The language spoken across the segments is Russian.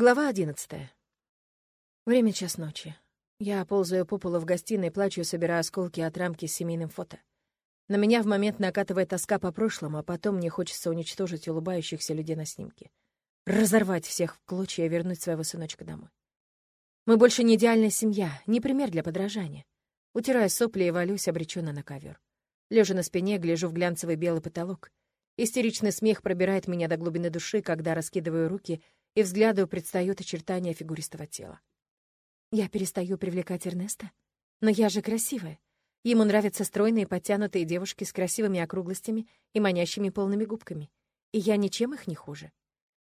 Глава одиннадцатая. Время час ночи. Я ползаю по полу в гостиной, плачу, собирая осколки от рамки с семейным фото. На меня в момент накатывает тоска по прошлому, а потом мне хочется уничтожить улыбающихся людей на снимке. Разорвать всех в клочья и вернуть своего сыночка домой. Мы больше не идеальная семья, не пример для подражания. Утираю сопли и валюсь обреченно на ковер. Лежа на спине, гляжу в глянцевый белый потолок. Истеричный смех пробирает меня до глубины души, когда раскидываю руки — и взгляду предстают очертания фигуристого тела. Я перестаю привлекать Эрнеста? Но я же красивая. Ему нравятся стройные, подтянутые девушки с красивыми округлостями и манящими полными губками. И я ничем их не хуже.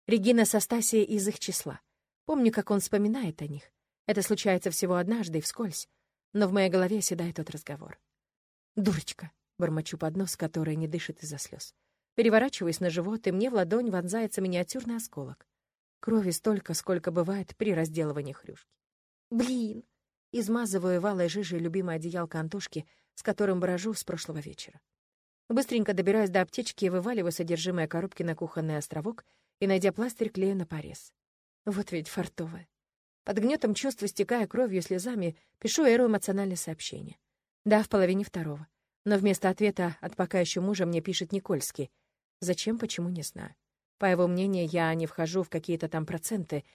Регина со Стасией из их числа. Помню, как он вспоминает о них. Это случается всего однажды и вскользь. Но в моей голове оседает тот разговор. «Дурочка!» — бормочу под нос, который не дышит из-за слез. Переворачиваюсь на живот, и мне в ладонь вонзается миниатюрный осколок. Крови столько, сколько бывает при разделывании хрюшки. Блин! Измазываю валой жижей любимое одеялко Антошки, с которым брожу с прошлого вечера. Быстренько добираюсь до аптечки и вываливаю содержимое коробки на кухонный островок и, найдя пластырь, клею на порез. Вот ведь фартовая. Под гнетом чувств, стекая кровью и слезами, пишу Эру эмоциональное сообщение. Да, в половине второго. Но вместо ответа от пока еще мужа мне пишет Никольский. Зачем, почему, не знаю. По его мнению, я не вхожу в какие-то там проценты.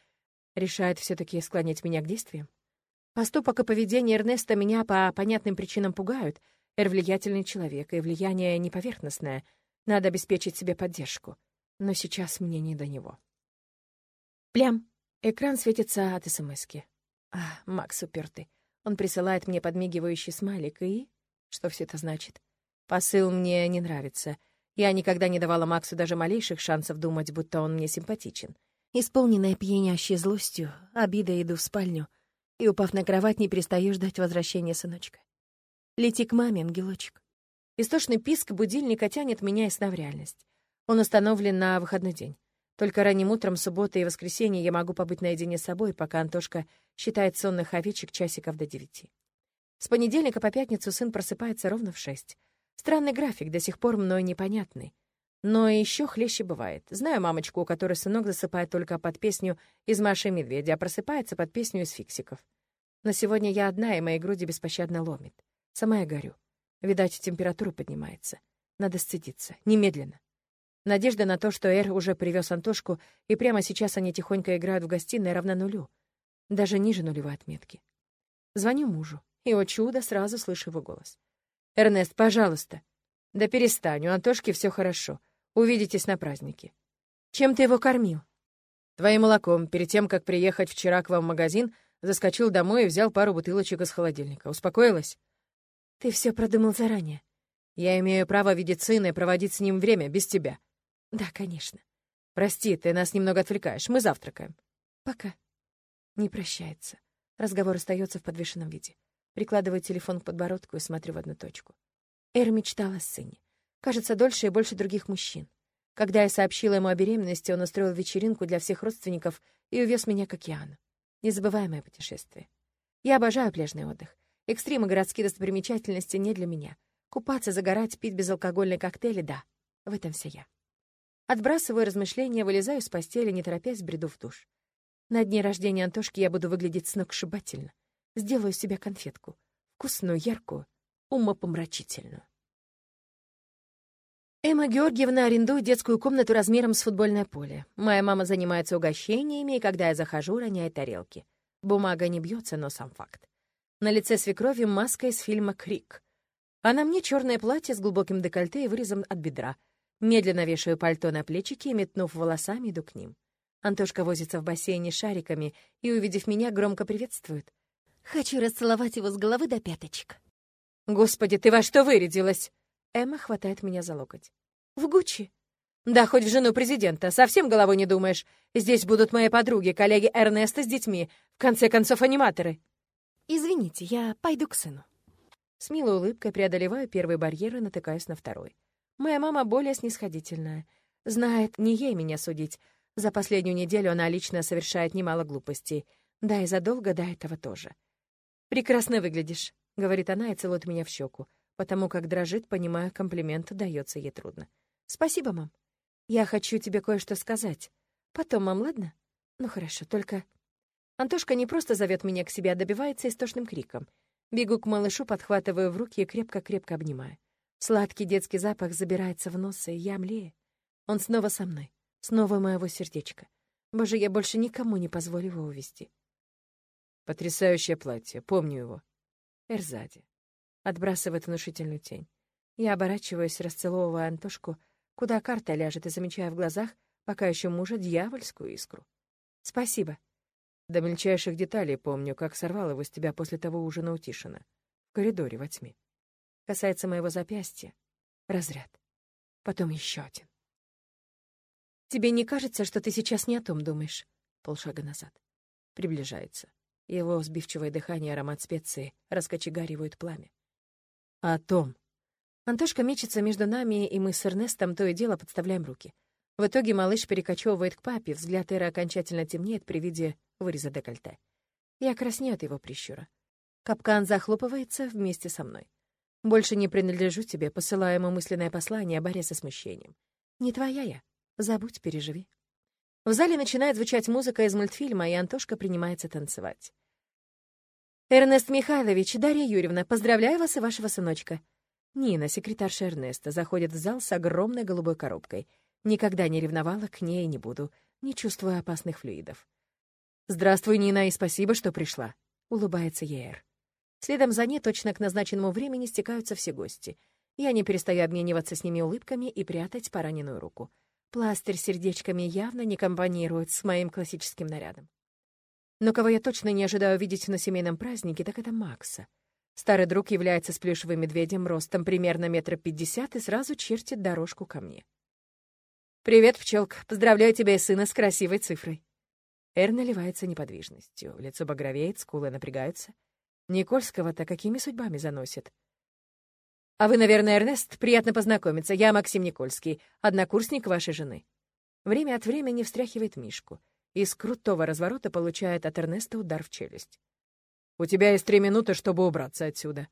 Решает все таки склонять меня к действиям. Поступок и поведение Эрнеста меня по понятным причинам пугают. Эр влиятельный человек, и влияние не поверхностное. Надо обеспечить себе поддержку. Но сейчас мне не до него. Плям. Экран светится от СМСки. А, Макс упертый. Он присылает мне подмигивающий смайлик, и... Что все это значит? Посыл мне не нравится. Я никогда не давала Максу даже малейших шансов думать, будто он мне симпатичен. Исполненная пьянящей злостью, обидой иду в спальню и, упав на кровать, не перестаю ждать возвращения сыночка. Лети к маме, ангелочек. Истошный писк будильника тянет меня и сна в реальность. Он установлен на выходной день. Только ранним утром, субботы и воскресенье я могу побыть наедине с собой, пока Антошка считает сонных овечек часиков до девяти. С понедельника по пятницу сын просыпается ровно в шесть. Странный график, до сих пор мной непонятный. Но еще хлеще бывает. Знаю мамочку, у которой сынок засыпает только под песню из Маши Медведя, а просыпается под песню из фиксиков. Но сегодня я одна, и мои груди беспощадно ломит. Сама я горю. Видать, температура поднимается. Надо сцедиться. Немедленно. Надежда на то, что Эр уже привез Антошку, и прямо сейчас они тихонько играют в гостиной, равна нулю. Даже ниже нулевой отметки. Звоню мужу, и, о чудо, сразу слышу его голос. «Эрнест, пожалуйста». «Да перестань, у Антошки все хорошо. Увидитесь на празднике». «Чем ты его кормил?» «Твоим молоком. Перед тем, как приехать вчера к вам в магазин, заскочил домой и взял пару бутылочек из холодильника. Успокоилась?» «Ты все продумал заранее». «Я имею право видеть сына и проводить с ним время, без тебя». «Да, конечно». «Прости, ты нас немного отвлекаешь. Мы завтракаем». «Пока». Не прощается. Разговор остается в подвешенном виде. Прикладываю телефон к подбородку и смотрю в одну точку. Эр мечтал о сыне. Кажется, дольше и больше других мужчин. Когда я сообщила ему о беременности, он устроил вечеринку для всех родственников и увез меня к океану. Незабываемое путешествие. Я обожаю пляжный отдых. Экстрим городские достопримечательности не для меня. Купаться, загорать, пить безалкогольные коктейли — да. В этом вся я. Отбрасываю размышления, вылезаю из постели, не торопясь, бреду в душ. На дне рождения Антошки я буду выглядеть сногсшибательно. Сделаю себе конфетку. Вкусную, яркую, умопомрачительную. Эмма Георгиевна арендует детскую комнату размером с футбольное поле. Моя мама занимается угощениями, и когда я захожу, роняет тарелки. Бумага не бьется, но сам факт. На лице свекрови маска из фильма «Крик». А на мне черное платье с глубоким декольте и вырезом от бедра. Медленно вешаю пальто на плечики и, метнув волосами, иду к ним. Антошка возится в бассейне шариками и, увидев меня, громко приветствует. Хочу расцеловать его с головы до пяточек. «Господи, ты во что вырядилась?» Эмма хватает меня за локоть. «В Гуччи». «Да, хоть в жену президента. Совсем головой не думаешь. Здесь будут мои подруги, коллеги Эрнеста с детьми. В конце концов, аниматоры». «Извините, я пойду к сыну». С милой улыбкой преодолеваю первый барьер и натыкаюсь на второй. Моя мама более снисходительная. Знает, не ей меня судить. За последнюю неделю она лично совершает немало глупостей. Да и задолго до этого тоже. «Прекрасно выглядишь», — говорит она и целует меня в щеку, потому как дрожит, понимая, комплимент дается ей трудно. «Спасибо, мам. Я хочу тебе кое-что сказать. Потом, мам, ладно?» Ну хорошо, только... Антошка не просто зовет меня к себе, а добивается истошным криком. Бегу к малышу, подхватываю в руки и крепко-крепко обнимаю. Сладкий детский запах забирается в нос, и я млею. Он снова со мной, снова моего сердечка. Боже, я больше никому не позволю его увести. Потрясающее платье, помню его. Эрзади. Отбрасывает внушительную тень. Я оборачиваюсь, расцеловывая Антошку, куда карта ляжет, и замечаю в глазах пока еще мужа дьявольскую искру. Спасибо. До мельчайших деталей помню, как сорвал его с тебя после того ужина у Тишина. В коридоре во тьме. Касается моего запястья. Разряд. Потом еще один. Тебе не кажется, что ты сейчас не о том думаешь? Полшага назад. Приближается. Его сбивчивое дыхание аромат специи раскочегаривают пламя. А о том. Антошка мечется между нами, и мы с Эрнестом то и дело подставляем руки. В итоге малыш перекочевывает к папе, взгляд Эры окончательно темнеет при виде выреза декольте. Я краснею от его прищура. Капкан захлопывается вместе со мной. Больше не принадлежу тебе, посылаю ему мысленное послание, борясь со смущением. Не твоя я. Забудь, переживи. В зале начинает звучать музыка из мультфильма, и Антошка принимается танцевать. «Эрнест Михайлович, Дарья Юрьевна, поздравляю вас и вашего сыночка». Нина, секретарша Эрнеста, заходит в зал с огромной голубой коробкой — Никогда не ревновала к ней и не буду, не чувствуя опасных флюидов. «Здравствуй, Нина, и спасибо, что пришла», — улыбается Ейр. Следом за ней точно к назначенному времени стекаются все гости. Я не перестаю обмениваться с ними улыбками и прятать пораненную руку. Пластырь с сердечками явно не компонирует с моим классическим нарядом. Но кого я точно не ожидаю видеть на семейном празднике, так это Макса. Старый друг является с плюшевым медведем ростом примерно метра пятьдесят и сразу чертит дорожку ко мне. «Привет, пчелка. Поздравляю тебя и сына с красивой цифрой». Эр наливается неподвижностью. Лицо багровеет, скулы напрягаются. Никольского-то какими судьбами заносит? «А вы, наверное, Эрнест? Приятно познакомиться. Я Максим Никольский, однокурсник вашей жены». Время от времени встряхивает Мишку. Из крутого разворота получает от Эрнеста удар в челюсть. «У тебя есть три минуты, чтобы убраться отсюда».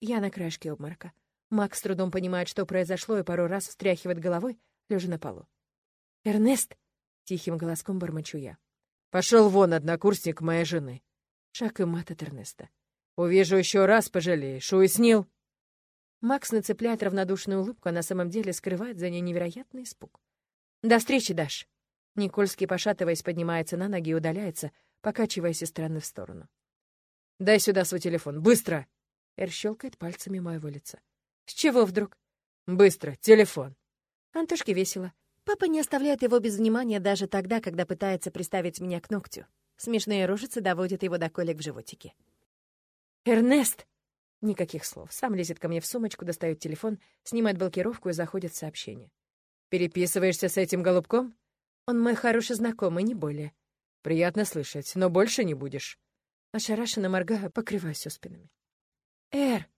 Я на краешке обморока. Макс с трудом понимает, что произошло, и пару раз встряхивает головой, лежа на полу. «Эрнест!» — тихим голоском бормочу я. «Пошел вон, однокурсник моей жены!» Шаг и мат от Эрнеста. «Увижу еще раз, пожалеешь. Уяснил?» Макс нацепляет равнодушную улыбку, а на самом деле скрывает за ней невероятный испуг. «До встречи, Даш!» Никольский, пошатываясь, поднимается на ноги и удаляется, покачиваясь из стороны в сторону. «Дай сюда свой телефон, быстро!» Эр щелкает пальцами моего лица. «С чего вдруг?» «Быстро, телефон!» Антошке весело. Папа не оставляет его без внимания даже тогда, когда пытается приставить меня к ногтю. Смешные рожицы доводят его до колик в животике. «Эрнест!» Никаких слов. Сам лезет ко мне в сумочку, достает телефон, снимает блокировку и заходит в сообщение. «Переписываешься с этим голубком?» «Он мой хороший знакомый, не более». «Приятно слышать, но больше не будешь». Ошарашенно моргаю, покрываюсь оспинами. «Эр!»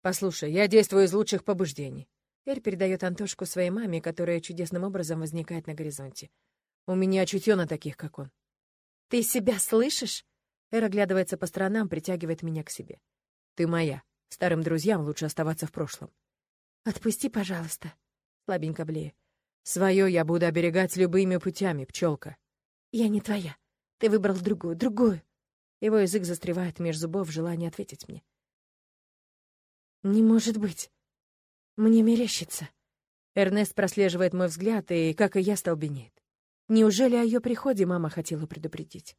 «Послушай, я действую из лучших побуждений. Эр передает Антошку своей маме, которая чудесным образом возникает на горизонте. «У меня чутье на таких, как он». «Ты себя слышишь?» Эр оглядывается по сторонам, притягивает меня к себе. «Ты моя. Старым друзьям лучше оставаться в прошлом». «Отпусти, пожалуйста», — слабенько блею. «Свое я буду оберегать любыми путями, пчелка. «Я не твоя. Ты выбрал другую, другую». Его язык застревает меж зубов в желании ответить мне. «Не может быть». Мне мерещится. Эрнест прослеживает мой взгляд и, как и я, столбенеет. Неужели о ее приходе мама хотела предупредить?